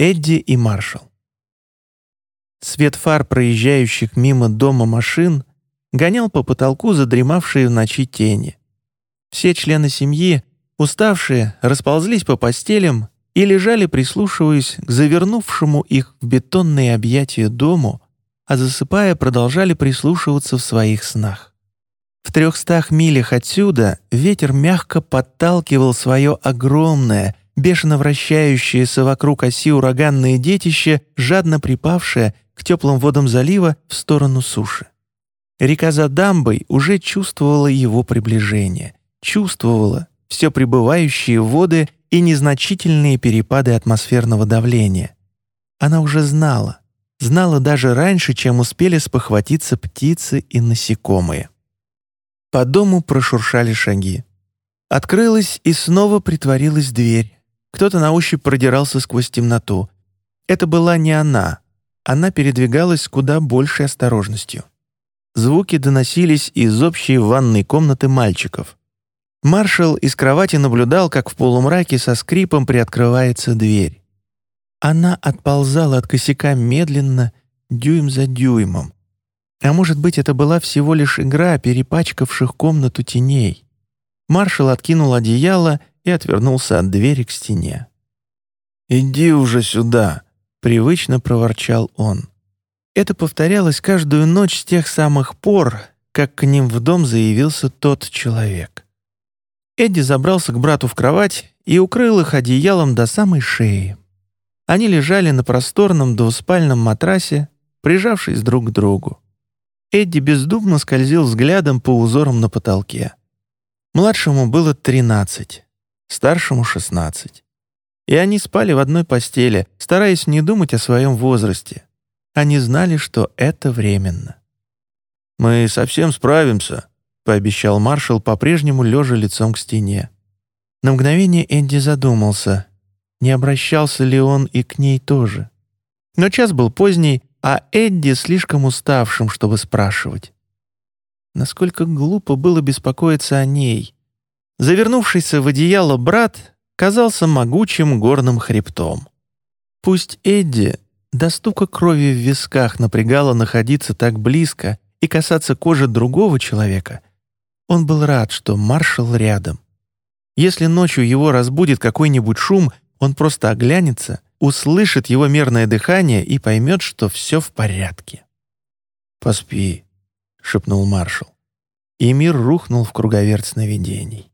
Эдди и Маршал. Свет фар проезжающих мимо дома машин гонял по потолку задремавшие в ночи тени. Все члены семьи, уставшие, расползлись по постелям и лежали, прислушиваясь к завернувшему их в бетонные объятия дому, а засыпая продолжали прислушиваться в своих снах. В трехстах милях отсюда ветер мягко подталкивал свое огромное, бешено вращающееся вокруг оси ураганное детище, жадно припавшее к теплым водам залива в сторону суши. Река за дамбой уже чувствовала его приближение, чувствовала все прибывающие воды и незначительные перепады атмосферного давления. Она уже знала, знала даже раньше, чем успели спохватиться птицы и насекомые. По дому прошуршали шаги. Открылась и снова притворилась дверь. Кто-то на ощупь продирался сквозь темноту. Это была не она. Она передвигалась куда большей осторожностью. Звуки доносились из общей ванной комнаты мальчиков. Маршал из кровати наблюдал, как в полумраке со скрипом приоткрывается дверь. Она отползала от косяка медленно, дюйм за дюймом. А может быть, это была всего лишь игра перепачкавших комнату теней. Маршал откинул одеяло и отвернулся от двери к стене. «Иди уже сюда!» — привычно проворчал он. Это повторялось каждую ночь с тех самых пор, как к ним в дом заявился тот человек. Эдди забрался к брату в кровать и укрыл их одеялом до самой шеи. Они лежали на просторном двуспальном матрасе, прижавшись друг к другу. Эдди бездумно скользил взглядом по узорам на потолке. Младшему было 13, старшему — 16. И они спали в одной постели, стараясь не думать о своем возрасте. Они знали, что это временно. «Мы совсем справимся», — пообещал маршал, по-прежнему лежа лицом к стене. На мгновение Энди задумался, не обращался ли он и к ней тоже. Но час был поздний, а Эдди слишком уставшим, чтобы спрашивать. Насколько глупо было беспокоиться о ней. Завернувшийся в одеяло брат казался могучим горным хребтом. Пусть Эдди до стука крови в висках напрягало находиться так близко и касаться кожи другого человека, он был рад, что маршал рядом. Если ночью его разбудит какой-нибудь шум, он просто оглянется, услышит его мерное дыхание и поймет, что все в порядке. «Поспи», — шепнул маршал. И мир рухнул в круговерть сновидений.